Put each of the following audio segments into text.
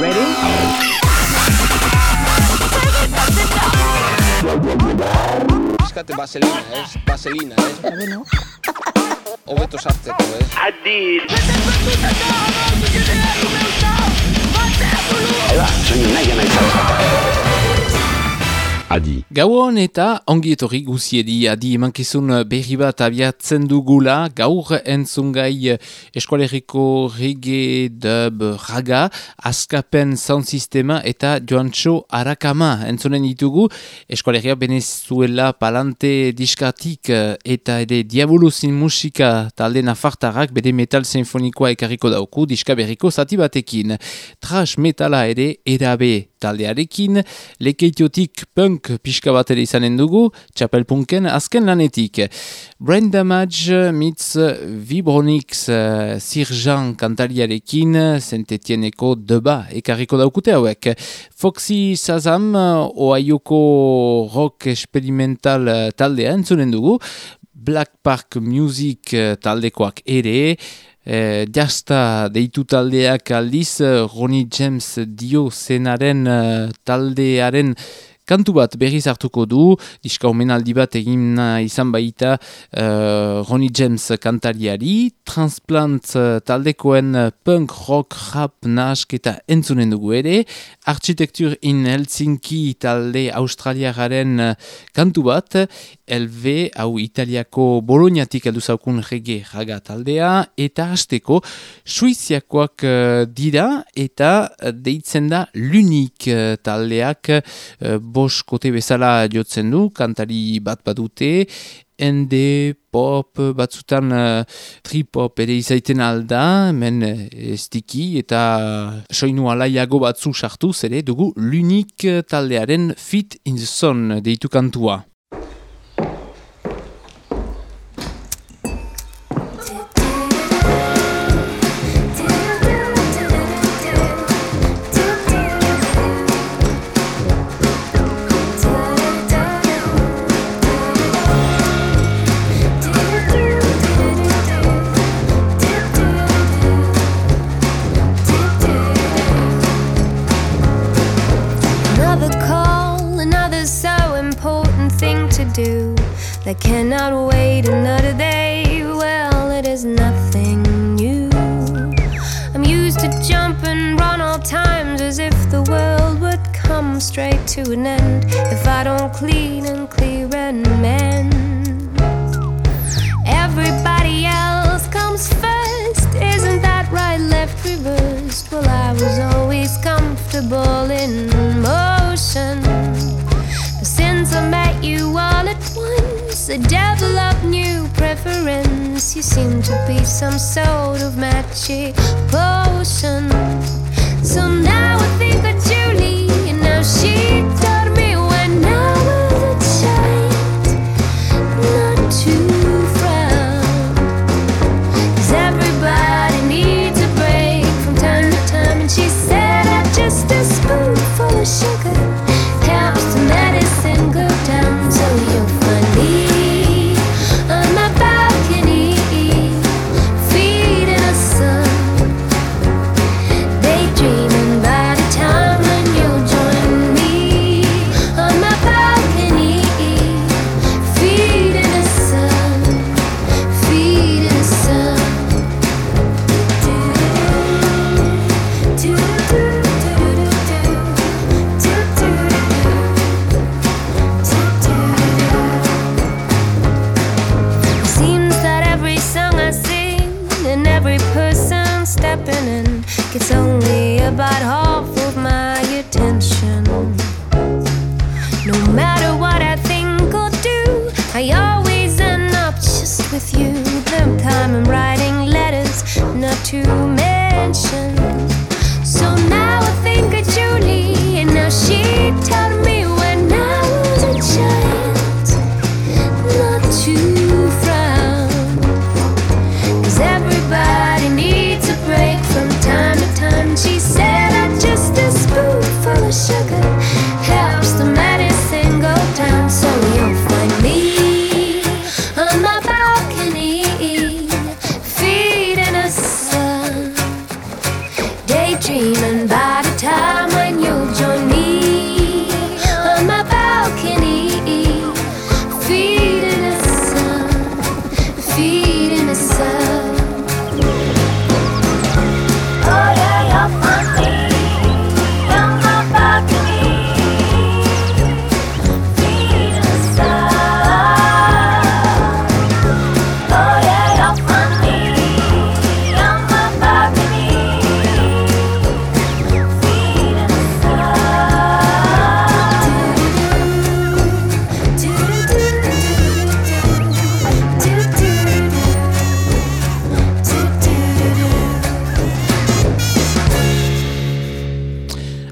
Ready? Eskate vaselina, ez? Vaselina, ez? Bueno. Hobeto sartzeko, ez? Ahí va, soy un nahi Adi. Gauon eta ongi etorri guziedi adi emankizun berri bat abiatzen dugula, gaur entzungai eskualeriko rege dub raga, askapen sound sistema eta joantxo arakama entzunen ditugu, eskualeria Venezuela palante diskatik eta ere diaboluzin musika talde nafartarrak bere metal sinfonikoa ekarriko dauku diska berriko zati batekin. Trash metala ere erabe taldearekin, lekeitiotik punk pixka bat ere izanen dugu, txapelpunken azken lanetik. Brain Damage mitz Vibronix uh, Sirjan kantariarekin, zentetieneko deba ekarriko daukute hauek. Foxy Sazam, oaioko rock experimental taldea entzunen dugu, Black Park Music taldekoak ere, E, jasta deitu taldeak aldiz, Ronnie James dio zenaren taldearen kantu bat berriz hartuko du, diska omenaldi bat egin izan baita uh, Ronnie James kantariari, transplant uh, taldekoen punk rock rap nask eta entzunen dugu ere, architecture in Helsinki talde australiagaren uh, kantu bat, LV, hau italiako boloniatik aldu zaukun rege raga taldea, eta hasteko suiziakoak uh, dira, eta deitzen da lunik taldeak uh, bos kote bezala jotzen du, kantari bat badute, ende, pop, batzutan uh, trip-hop ere izaiten alda, men estiki eta soinu alaiago batzu sartu, zere dugu lunik taldearen fit in the sun deitu kantua. An end if I don't clean and clear and mend. Everybody else comes first, isn't that right? Left reversed. Well, I was always comfortable in motion. But since I met you all at once, I developed new preference. You seem to be some sort of magic potion. So now I think Julie, and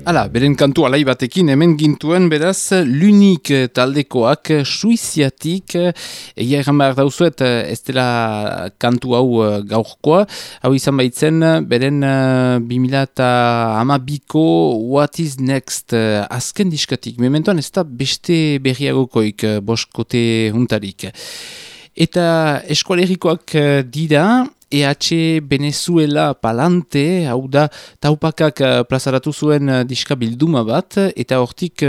Hala, beren kantu alai batekin hemen gintuen, beraz, lunik taldekoak suiziatik, eh, egia egan behar dauzuet, eh, ez dela kantu hau eh, gaurkoa, hau izan baitzen, beren uh, 2008ko What is Next uh, azken diskatik, mementoan ez da beste berriagokoik uh, boskote huntarik. Eta eskualerikoak eh, dira, EH Venezuela palante, hau da, taupakak eh, plazaratu zuen eh, diska bilduma bat, eta hortik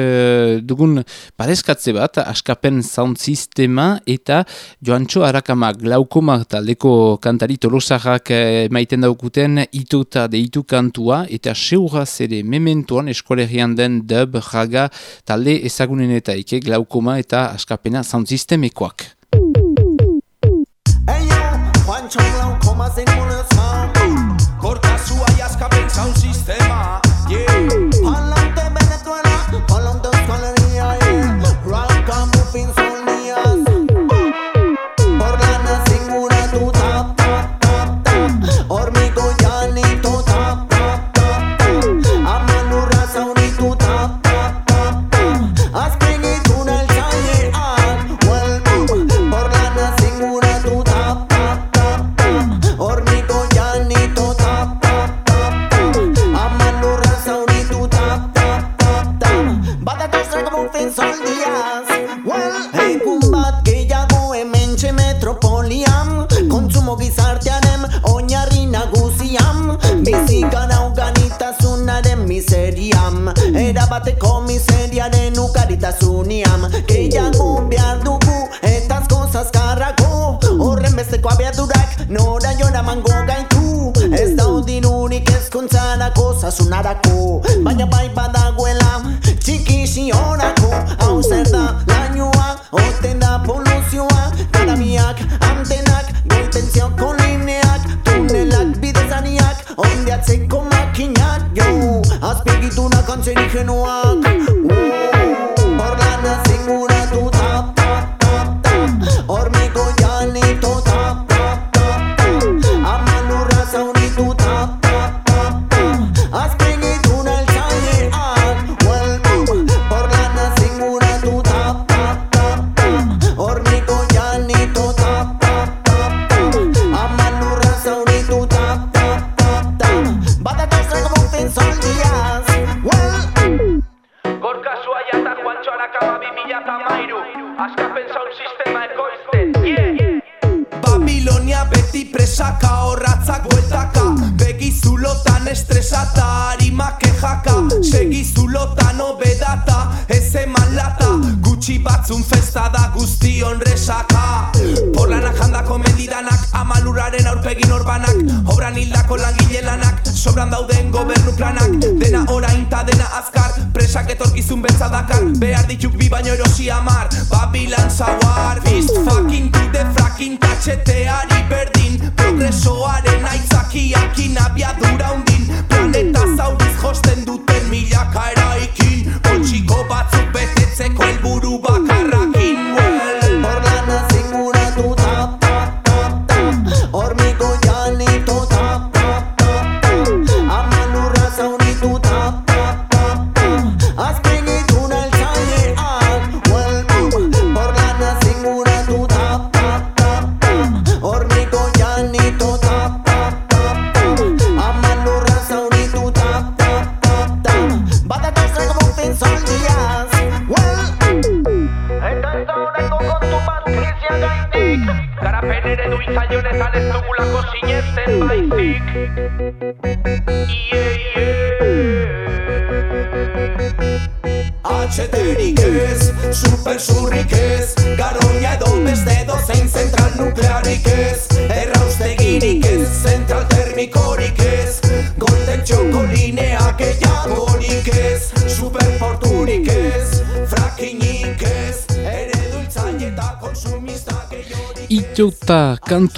dugun parezkatze bat, askapen sound sistema, eta joantxo harakama glaukoma taldeko kantari tolosarrak maiten daukuten ito deitu kantua, eta seurra zede mementuan eskualerian den dub, raga, talde ezagunenetaik, glaukoma eta askapena sound sistemekoak txaila Koma zen molestan Kortasua jaska pentsa un sistema Yeah. bate komiseria den ukarita zuniam. Gehian gu behar dugu etaz gozaz karrako Horren besteko abiadurak nora jona mango gaitu. Ez daudin unik ezkuntzanako zazunarako Baina bai badagoela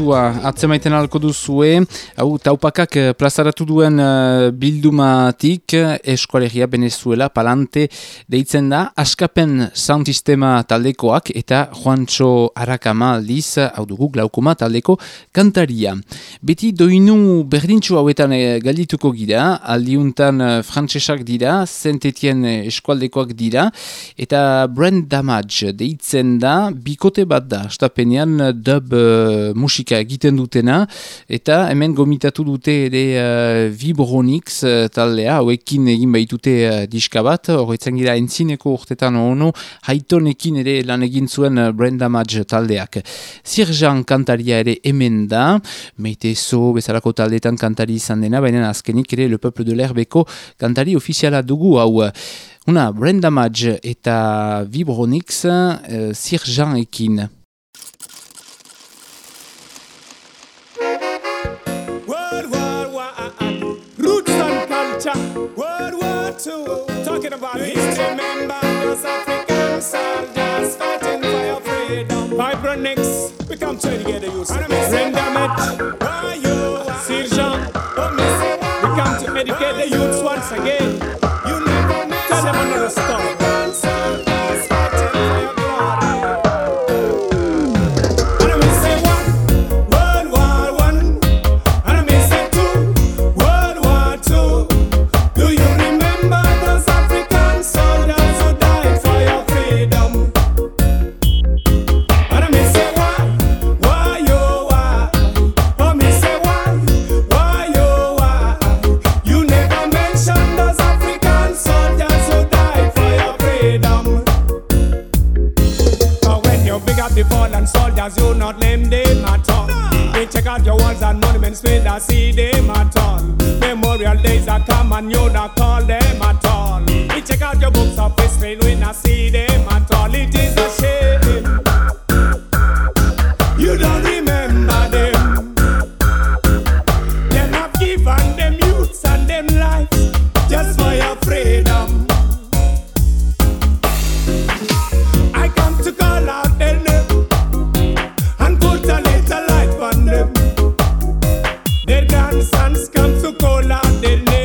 Kantua atzemaiten alko duzue, hau taupakak eh, plazaratu duen eh, bildumatik eh, eskualegia Venezuela palante deitzen da, askapen sound sistema taldekoak eta Juancho Arakama aldiz, hau dugu glaukoma taldeko kantaria. Beti doinu berdintxu hauetan galdituko gira, aldiuntan frantsesak dira, Saint-Étienne eh, eskualdekoak dira, eta Brand Damage deitzen da, bikote bat da, astapenean dub eh, musika egiten dutena, eta hemen gomitatu dute ere uh, Vibronix uh, taldea, hauekin egin baitute uh, diska bat, horretzen gira entzineko urtetan ono, haitonekin ere lan egin zuen uh, Brand Damage taldeak. Zirjan kantaria ere hemen da, meite zo bezalako taldeetan kantari izan dena, baina azkenik ere Le Peuple de l'Herbeko kantari ofiziala dugu hau. Una, Brand Damage eta Vibronix uh, Zirjan ekin. About history. Remember those African soldiers fighting for your freedom. Vibronix, we come to together, you see. Rendamet, Sirjan, we come to educate the youths once again. Tell them another story. Out your walls and monuments, we not see them at all. Memorial days are come and you not call them at all. We check out your books of history, we not see them Der Dansans kommt zu Cola, der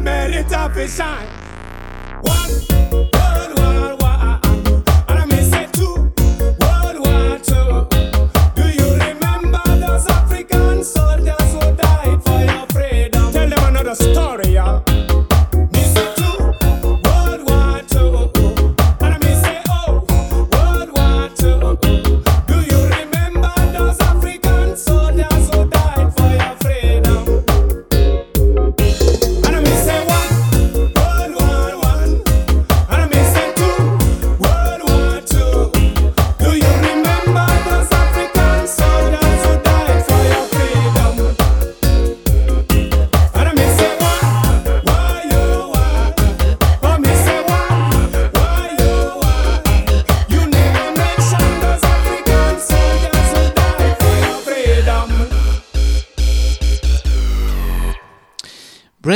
man, it's off his sign. One.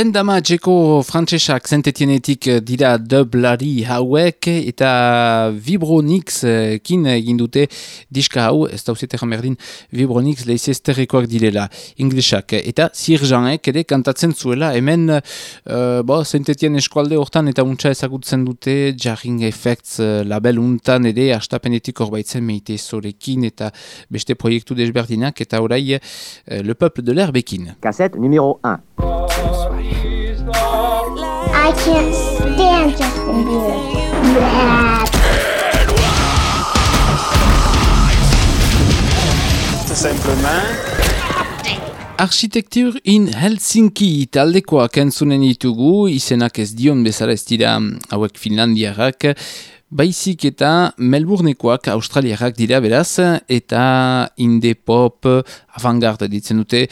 Brenda Majeko frantsesak zentetienetik dira dublari hauek eta Vibronix eh, kin egin dute diska hau, ez dauzete jamerdin Vibronix leizezterrekoak direla inglesak. Eta Sirjanek ere kantatzen zuela hemen uh, bo, zentetien eskualde hortan eta untsa ezagutzen dute Jarring Effects label untan ere astapenetik horbaitzen meite zorekin eta beste proiektu desberdinak eta orai uh, Le Peuple de l'Herbekin. Cassette numéro 1. I can't stand Justin Bieber. Architecture in Helsinki taldekoak entzunen ditugu, izenak ez dion bezala ez dira hauek Finlandiarrak, baizik eta Melbournekoak Australiarrak dira beraz, eta indie pop, avantgarde ditzen dute,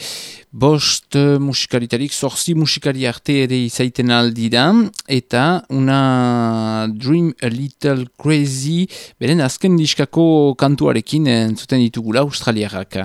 bost musikalitarik, zorzi musikari arte ere izaiten aldira, eta una Dream a Little Crazy, beren azken diskako kantuarekin entzuten ditugula Australiarrak.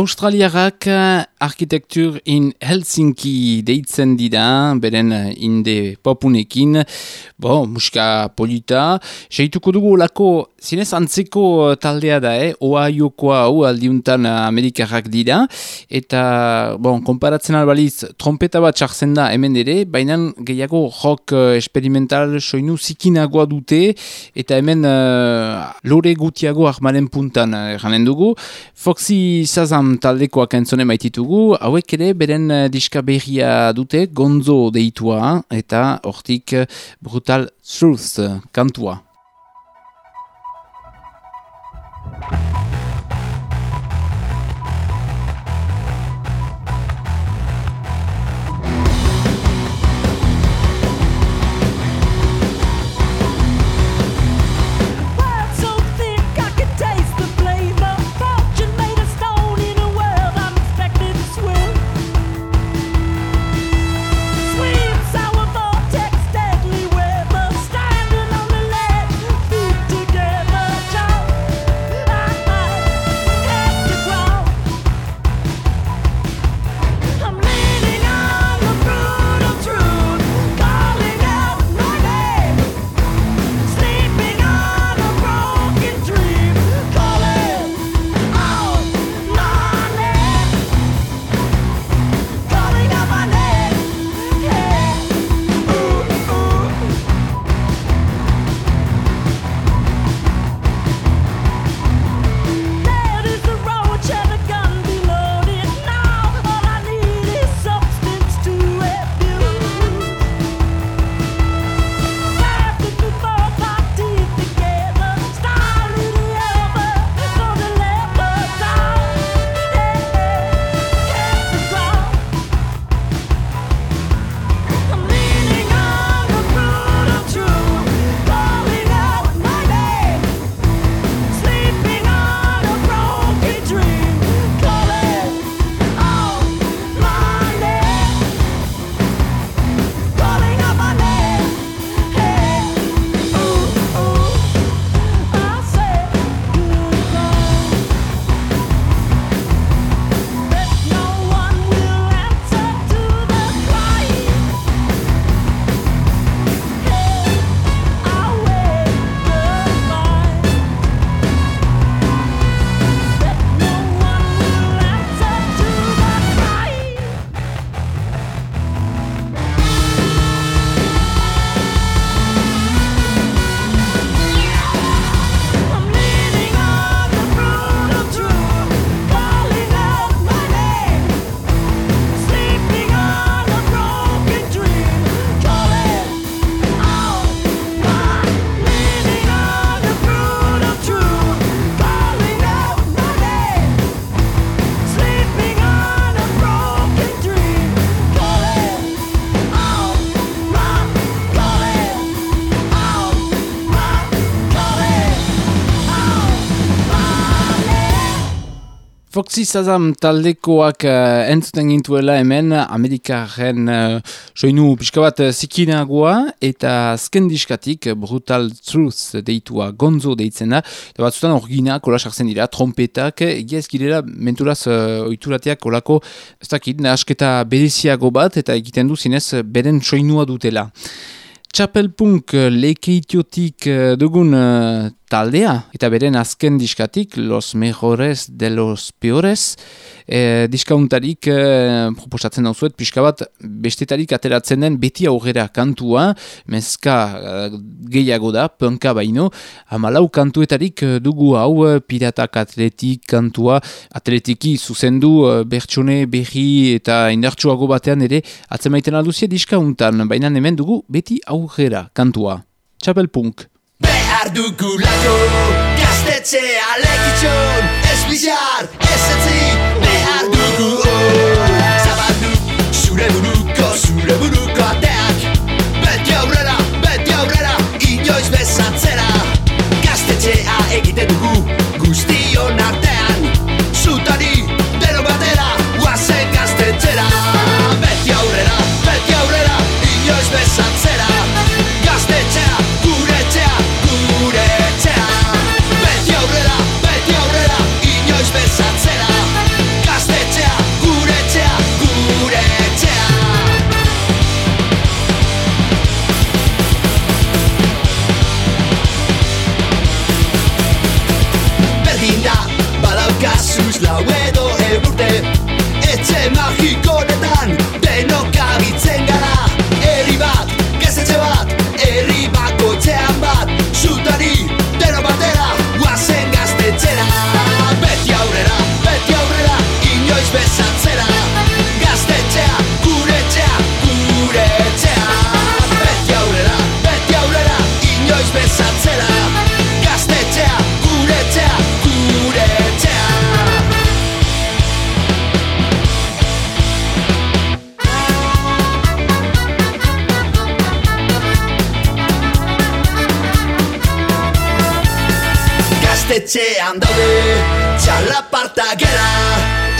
Australiarrak eh, Architecture in Helsinki deitzen dira, beren eh, inde popunekin, bo, musika polita, seituko dugu lako, zinez antzeko eh, taldea da, eh? Oaiokoa hau aldiuntan Amerikarrak dira, eta, bon, konparatzen albaliz, trompeta bat txartzen da hemen ere, baina gehiago rock experimental soinu zikinagoa dute, eta hemen uh, lore gutiago armaren puntan, uh, dugu. Foxy Shazam taldekoak entzone maititugu, hauek ere beren eh, diska berria dute gonzo deitua eta hortik brutal truth kantua. Sazam taldekoak uh, entzuten gintuela hemen Amerikaren uh, soinu pixka uh, zikinagoa eta azken diskatik Brutal Truth deitua gonzo deitzen da. Eta batzutan orgina kola sartzen dira trompetak egia ezkirela menturaz uh, oiturateak kolako ez dakit asketa bereziago bat eta egiten du zinez beren soinua dutela. Txapelpunk lekeitiotik dugun taldea, eta beren azken diskatik, Los Mejores de los Peores, e, diskauntarik e, proposatzen dauzuet, pixka bat bestetarik ateratzen den beti aurrera kantua, mezka e, gehiago da, punka baino, hamalau kantuetarik dugu hau piratak atletik kantua, atletiki zuzendu bertsone berri eta indartsuago batean ere, atzemaiten alduzia diskauntan, baina hemen dugu beti aurrera kantua. Txapelpunk. Behar dugulako. Gaztetxea lekitxon Ez bizar, ez etzi Behar dugu betsatcela daude Txalaparta gera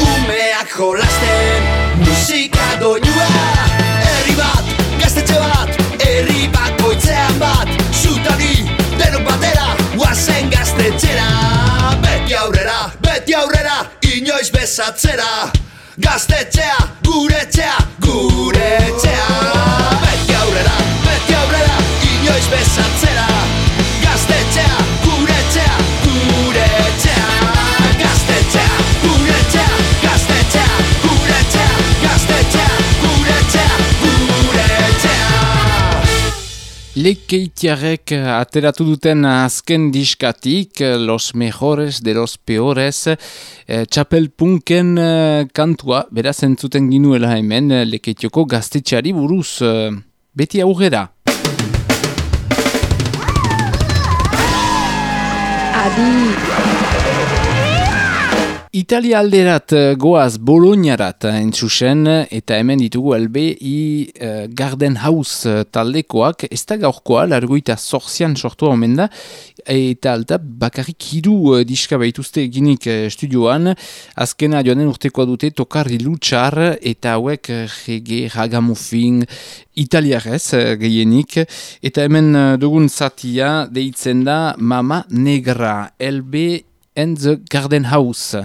Umeak andobe pesatzera Gaztetzea, gure etxea, Lekeitiarek eh, ateratu duten azken diskatik, eh, los mejores de los peores, eh, txapelpunken eh, kantua, beraz entzuten ginuela hemen, eh, lekeitioko gaztetxari buruz, eh, beti augera. Adi, Italia alderat eh, goaz boloniarat entzusen eta hemen ditugu elbe i eh, Garden House eh, taldekoak. Ez da gaurkoa largoita zorzian sortua omen da eta alta bakarrik hiru diska baituzte eginik studioan azkena joanen urtekoa dute tokarri lutsar eta hauek jege ragamufin italiarez gehienik. Eta hemen dugun zatia deitzen da mama negra elbe and the garden house.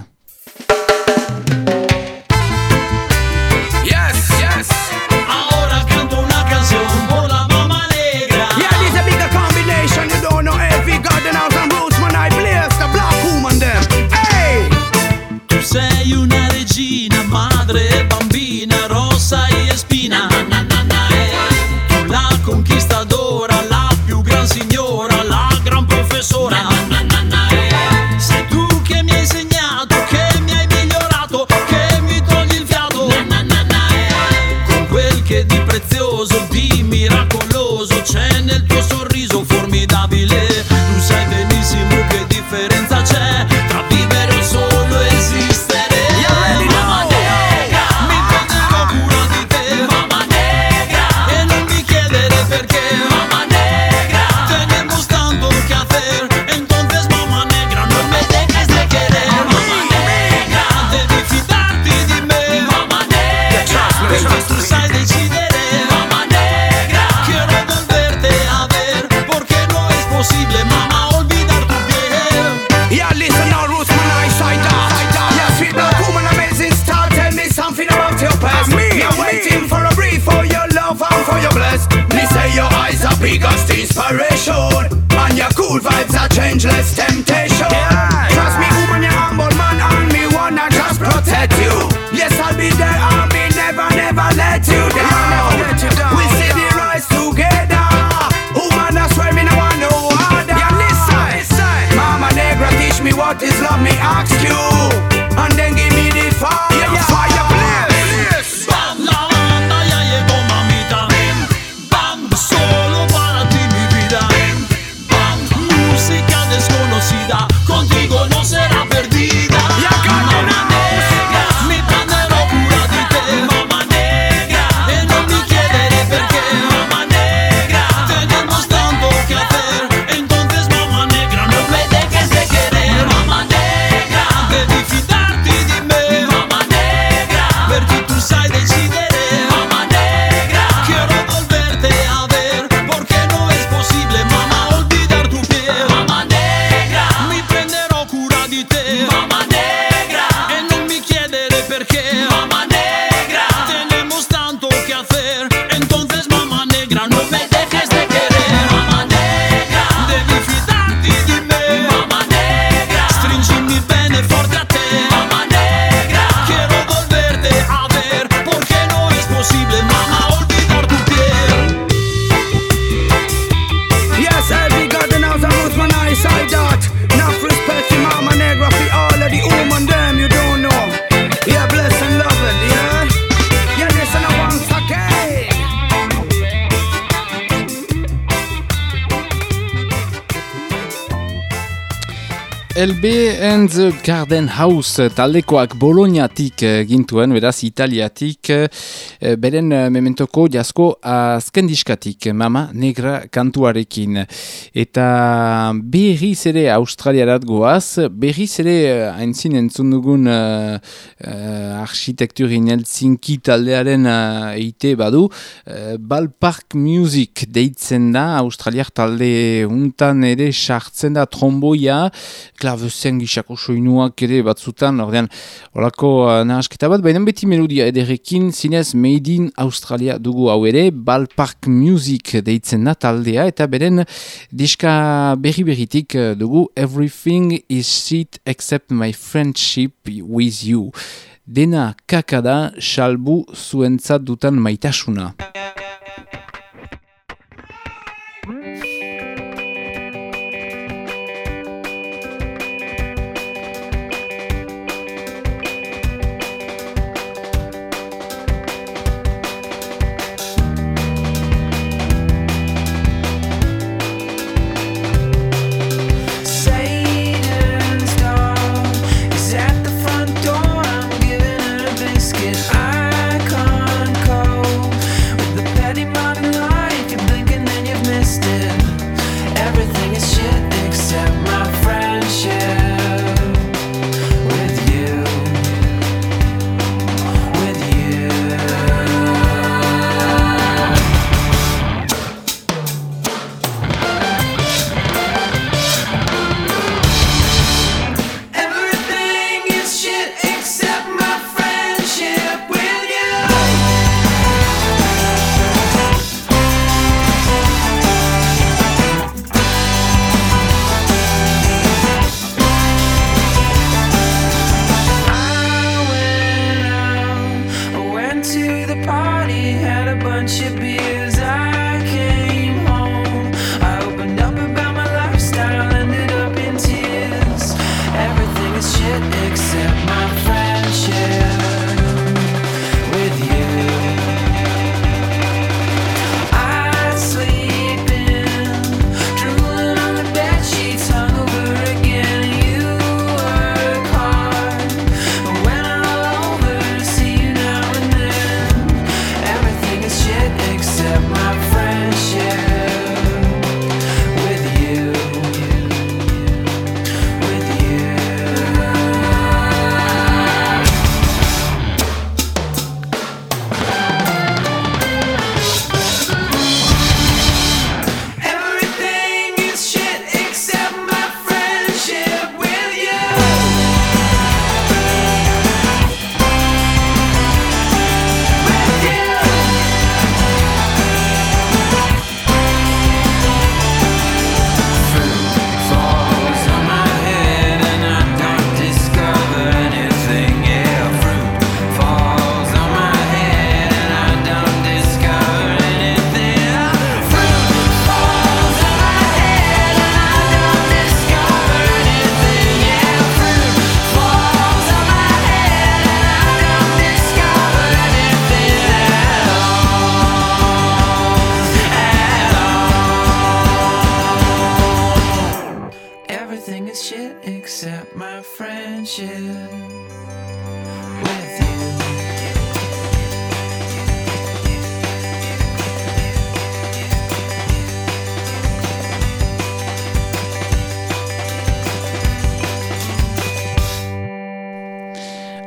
And the Garden House taldekoak Bolognatik eh, gintuen, beraz Italiatik, eh, beren eh, mementoko jasko azken diskatik, Mama Negra kantuarekin. Eta berriz ere Australiarat goaz, berriz ere haintzin entzun dugun uh, uh, architekturin Helsinki taldearen uh, eite badu, uh, Ballpark Music deitzen da, Australiak talde untan ere sartzen da tromboia, klavezen gisako soinuak ere batzutan, ordean, horako uh, nahasketa bat, baina beti melodia ederekin, zinez Made in Australia dugu hau ere, Ballpark Music deitzen da taldea, eta beren diska berri berritik uh, dugu Everything is shit except my friendship with you. Dena kakada, salbu zuentzat dutan maitasuna.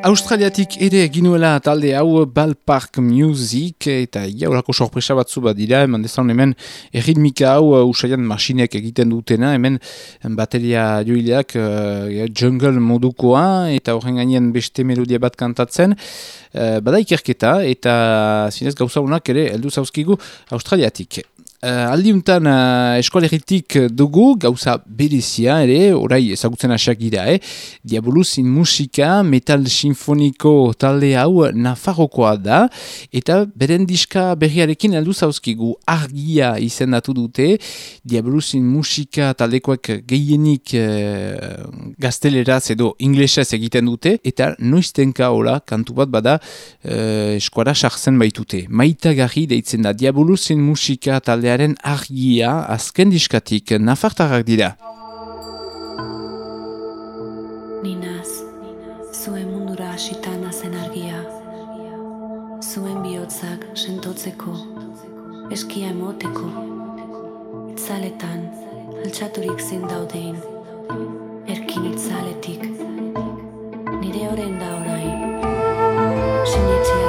Australiatik ere ginuela talde hau Ballpark Music eta ia horako sorpresa batzu bat dira, eman dezan hemen erritmika hau uh, usaian masinek egiten dutena, hemen bateria joileak uh, jungle modukoa eta horren gainean beste melodia bat kantatzen, uh, bada ikerketa eta zinez gauza honak ere heldu zauzkigu Australiatik. Uh, aldiuntan uh, eskualeritik dugu gauza berezia ere, orai ezagutzen asak dira, eh? Diaboluzin musika, metal sinfoniko talde hau Nafarrokoa da, eta beren diska berriarekin heldu zauzkigu argia izendatu dute, Diaboluzin musika taldekoak gehienik uh, gazteleraz edo inglesez egiten dute, eta noiztenka hola kantu bat bada uh, eskuara sartzen baitute. Maitagarri deitzen da Diaboluzin musika talde taldearen argia azken diskatik nafartarrak dira. Ninaz, zuen mundura asitan azen argia, zuen bihotzak sentotzeko, eskia emoteko, itzaletan, altxaturik zindaudein, erkin itzaletik, nire horren da orain, sinetxia.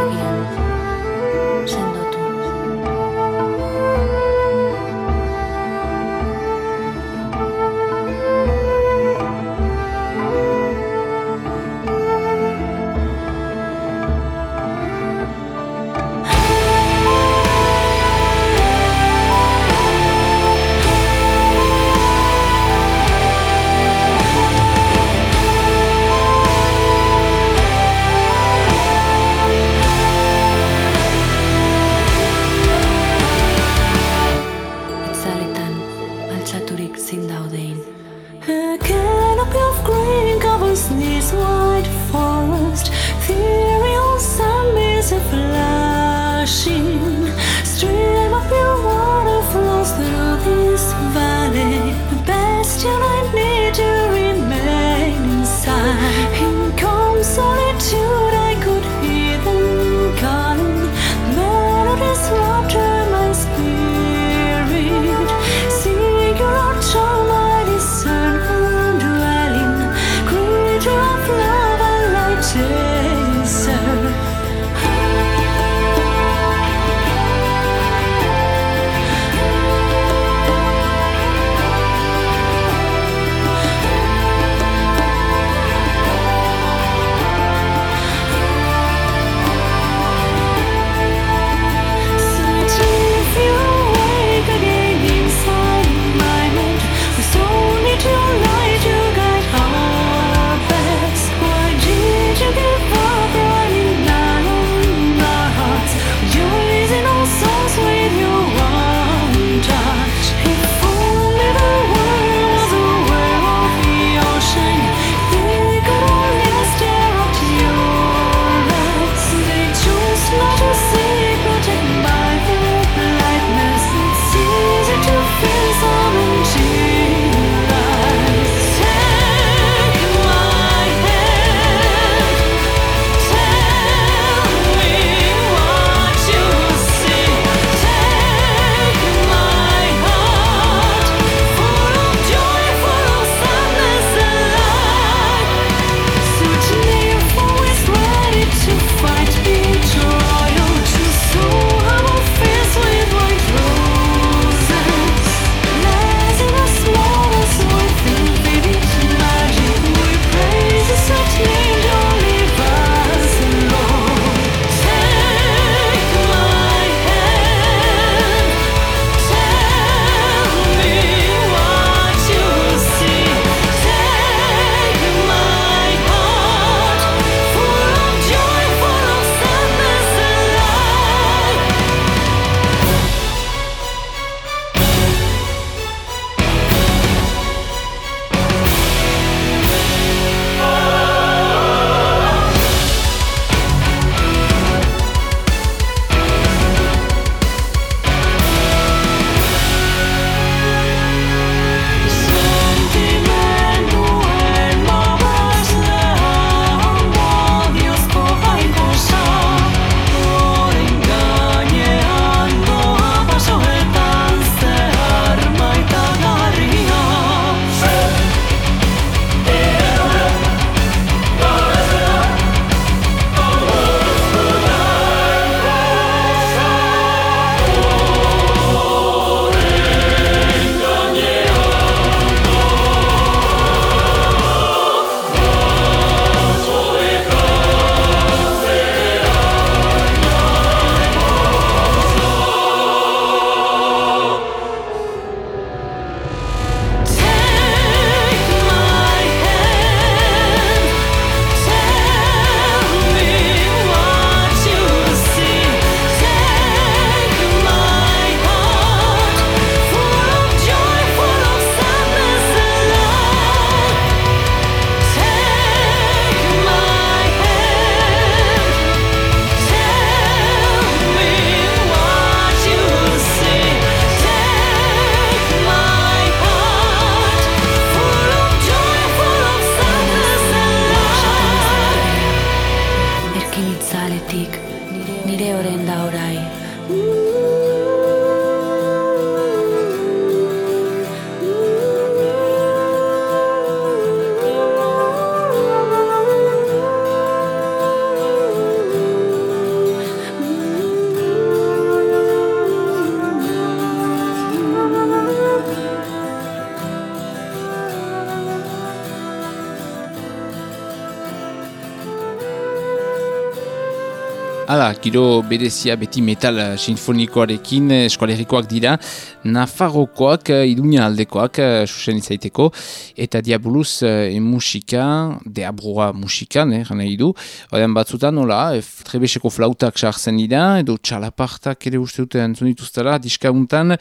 Giro berezia beti metal eh, sinfonikoarekin eh, eskualerikoak dira, Nafarrokoak, eh, idunia aldekoak, susen izaiteko, eta diaboluz eh, musika, deabroa musika, eh, gana idu, Oden batzutan, nola, trebeseko flautak sartzen dira, edo txalapartak ere uste dute entzun dituztela, diskauntan,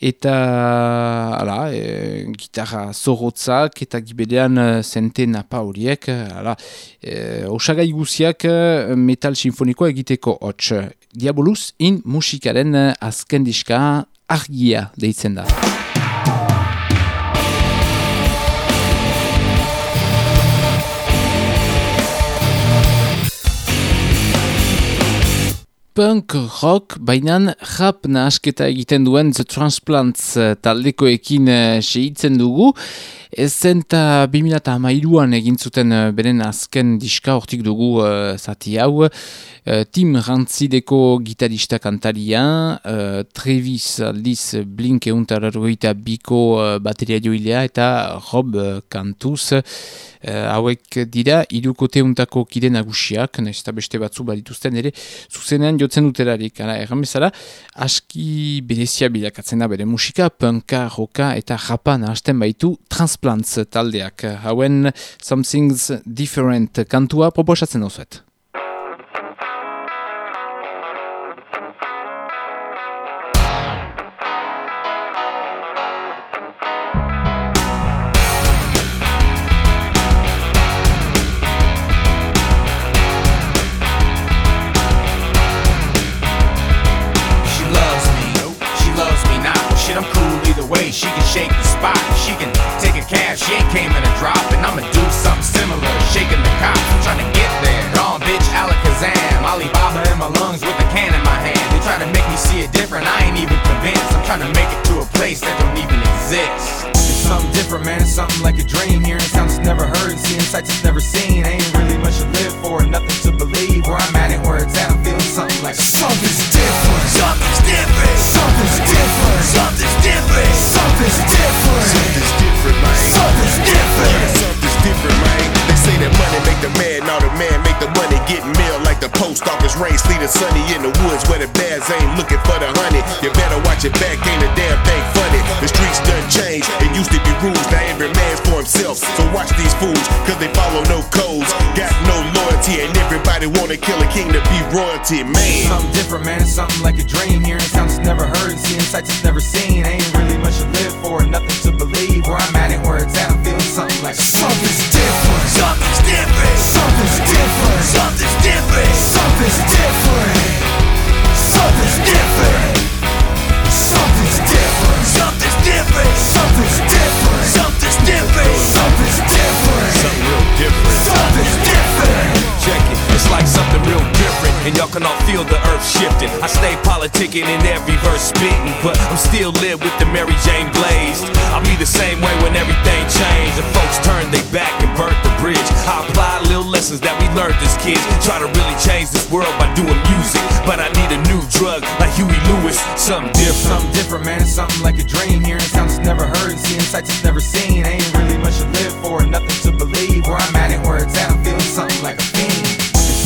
eta, hala, eh, gitarra zorrotzak, eta gibedean eh, zente napa horiek, hala, eh, osagai guziak metal sinfonikoa egiteko hots. Diaboluz in musikaren eh, azken diska argia deitzen da. Punk rock, bainan rap nahasketa egiten duen The Transplants eh, taldekoekin uh, segitzen dugu. Ez zen eta 2008an egin zuten uh, beren azken diska hortik dugu uh, zati hau. Uh, Tim Rantzideko gitarista kantaria, uh, Travis aldiz Blink euntararroita biko uh, bateria joilea eta Rob uh, Kantuz. Uh, hauek dira irukote untako kide nagusiak, nahiz eta beste batzu badituzten ere, zuzenean jotzen duterarik. Hala, erran bezala, aski berezia bilakatzen da bere musika, punka, roka eta rapa nahasten baitu transplants taldeak. Hauen Something's Different kantua proposatzen dozuet. Sights it's never seen. Ain't really much to live for, nothing to believe. Where I'm at and where it's at, I'm feeling something like something's different. Something's different. Something's different. Something's different. Something's different. Something's different, man. Something's different. Something's different, man. They say that money make the man, now the man make the money. Getting mail like the post office rain, sleet and sunny in the woods where the bears ain't looking for the honey. You better watch your back, ain't a damn thing funny. The streets done changed, himself. So watch these fools, cause they follow no codes. Got no loyalty, and everybody wanna kill a king to be royalty, man. Something different, man. Something like a dream. Hearing sounds never heard, seeing sights it's never seen. Ain't really much to live for, nothing politicking in every verse spitting, but I'm still lit with the Mary Jane blazed. I'll be the same way when everything changed, and folks turn their back and burnt the bridge. I apply little lessons that we learned as kids, try to really change this world by doing music. But I need a new drug like Huey Lewis, something different. Something different, man. Something like a dream. Hearing sounds never heard, seeing sights it's never seen. Ain't really much to live for, nothing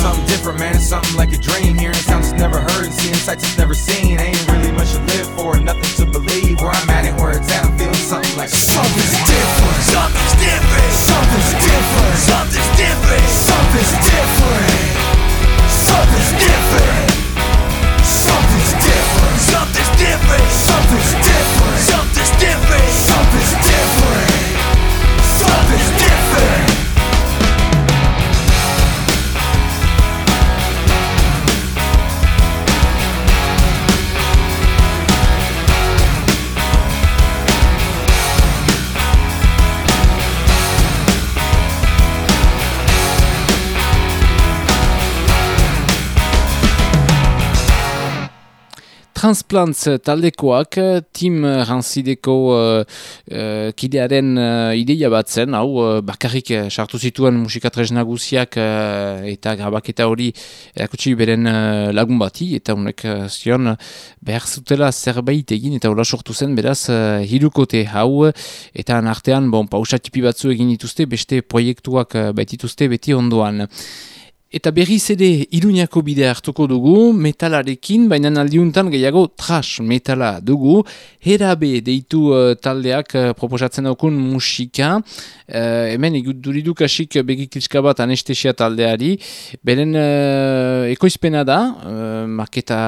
something different, man. Something like a dream. Hearing sounds it's never heard, seeing sights it's never seen. Ain't really much to live for, nothing to believe. Where I'm at and where it's at, I'm feeling something like something's different. Something's different. Something's different. Something's different. Something's different. Something's different. Something's different. Something's different. Something's different. Transplants taldekoak Tim Ranzideko uh, uh, kidearen uh, ideia bat zen, hau uh, bakarrik sartu zituen musikatrez nagusiak uh, eta grabaketa hori erakutsi beren uh, lagun bati, eta honek uh, zion behar zutela zerbait egin eta hola sortu zen beraz uh, hirukote hau eta artean bon, pausatipi batzu egin dituzte beste proiektuak uh, baitituzte beti ondoan. Eta berriz ere iruñako bidea hartuko dugu, metalarekin, baina aldiuntan gehiago trash metala dugu. Herabe deitu uh, taldeak uh, proposatzen daukun musika. Uh, hemen duridu kasik begikilska bat anestesia taldeari. Beren uh, ekoizpena da, uh, maketa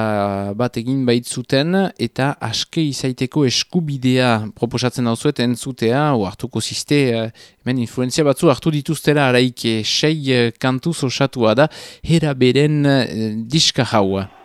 bat egin baitzuten, eta aske izaiteko eskubidea proposatzen dauzuet entzutea, hartuko ziste, hemen influenzia batzu hartu dituztera araike sei uh, kantuz osatua da hera beren uh, diska haua.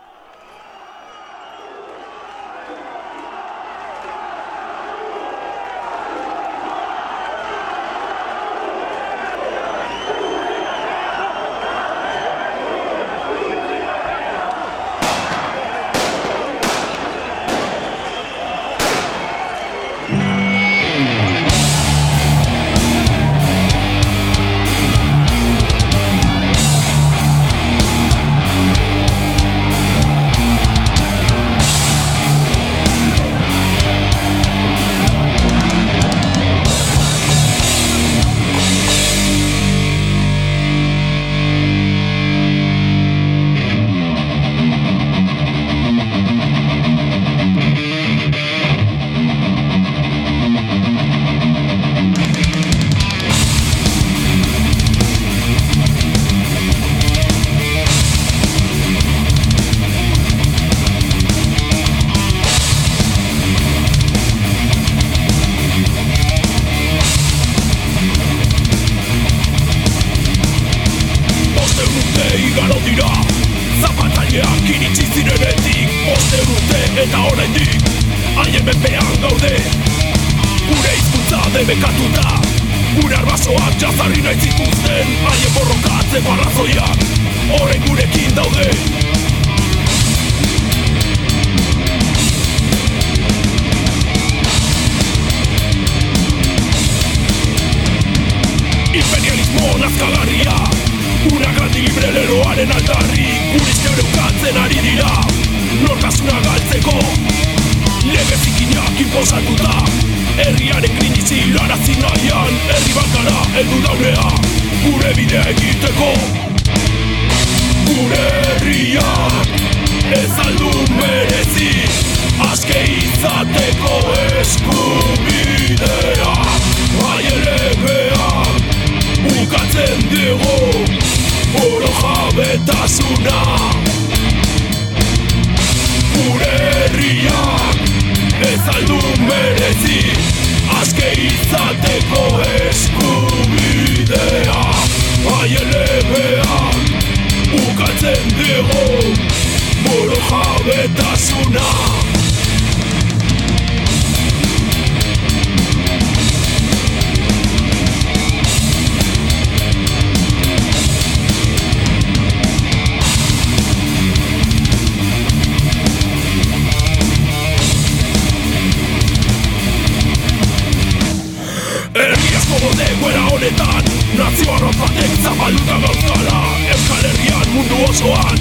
zapatek zapaluta gauzala Euskal Herrian mundu osoan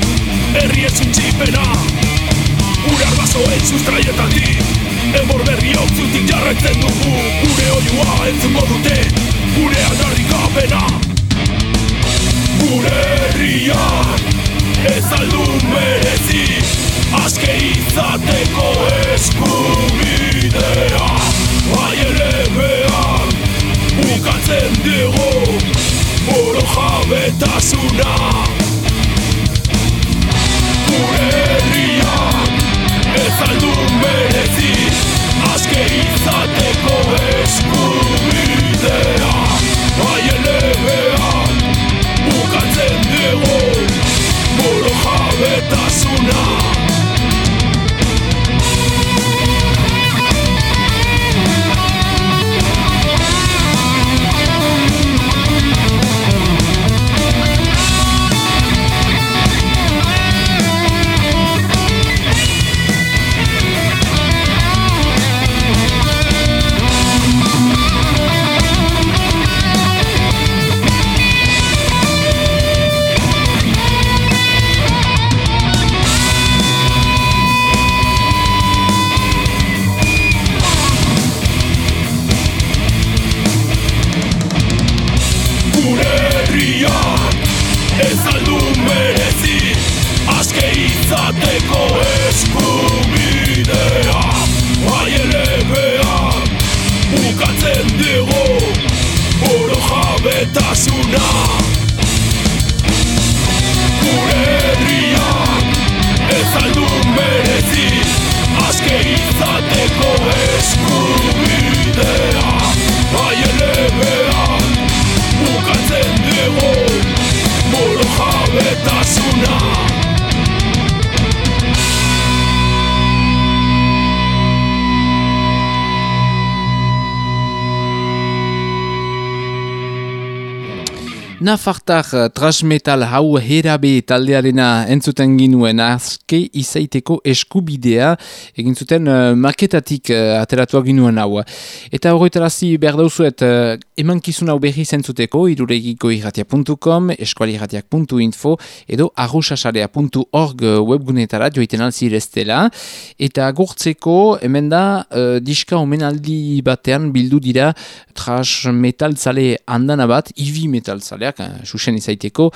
Herri ezin txipena Urar basoen sustraietatik Enbor berri hau zutik jarraitzen dugu Gure oiua entzuko dute Gure aldarrik apena Gure herrian Ez aldu merezi Azke izateko eskubidea. Bai elebean Bukatzen dugu muro jabetasuna Gure herriak ez aldu merezi Azke izateko eskubidea Baien lebean bukatzen dugu Muro jabetasuna Muro jabetasuna Nafartar uh, transmetal hau herabe taldearena entzuten ginuen azke izaiteko eskubidea egin zuten uh, maketatik uh, ateratuak ginuen hau. Eta horretarazi behar dauzuet uh, emankizun hau berri zentzuteko iruregiko irratia.com, eskualirratiak.info edo arrosasarea.org webgunetara joiten alzireztela. Eta gurtzeko hemen da uh, diska omenaldi batean bildu dira transmetal zale handana bat, ivi metal zaleak, eh, susen izaiteko,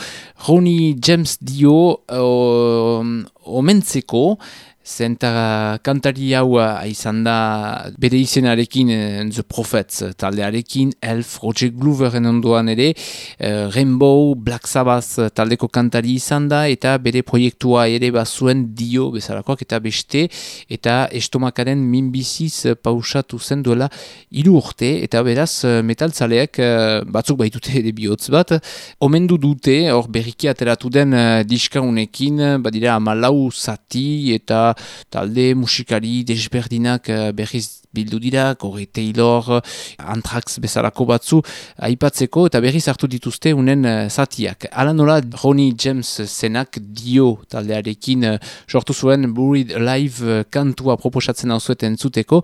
Ronnie James dio uh, omentzeko, Zenta kantari hau izan da bere izenarekin eh, The Prophets taldearekin, Elf, Roger Glooveren ondoan ere, eh, Rainbow, Black Sabbath taldeko kantari izan da, eta bere proiektua ere bazuen dio bezalakoak eta beste, eta estomakaren minbiziz pausatu zen duela hiru urte, eta beraz eh, metaltzaleak eh, batzuk baitute ere bihotz bat, omendu dute, hor berriki ateratu den eh, diskaunekin, badira amalau zati eta talde musikari desberdinak uh, berriz bildu dira, Corey Taylor, Anthrax bezalako batzu aipatzeko eta berriz hartu dituzte unen uh, zatiak. Hala nola Ronnie James zenak dio taldearekin sortu zuen Buried Alive uh, kantua proposatzen hau zueten zuteko,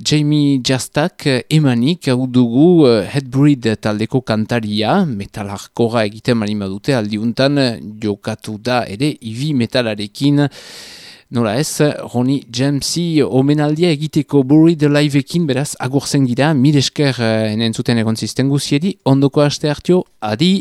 Jamie Jastak emanik hau dugu Headbreed taldeko kantaria, metalarkora egiten malima dute aldiuntan jokatu da ere ivi metalarekin Nola ez, Ronnie Jamesi omenaldia egiteko Buried Live-ekin beraz agurzen gira, mil esker uh, entzuten egon zisten guziedi, ondoko aste hartio, adi!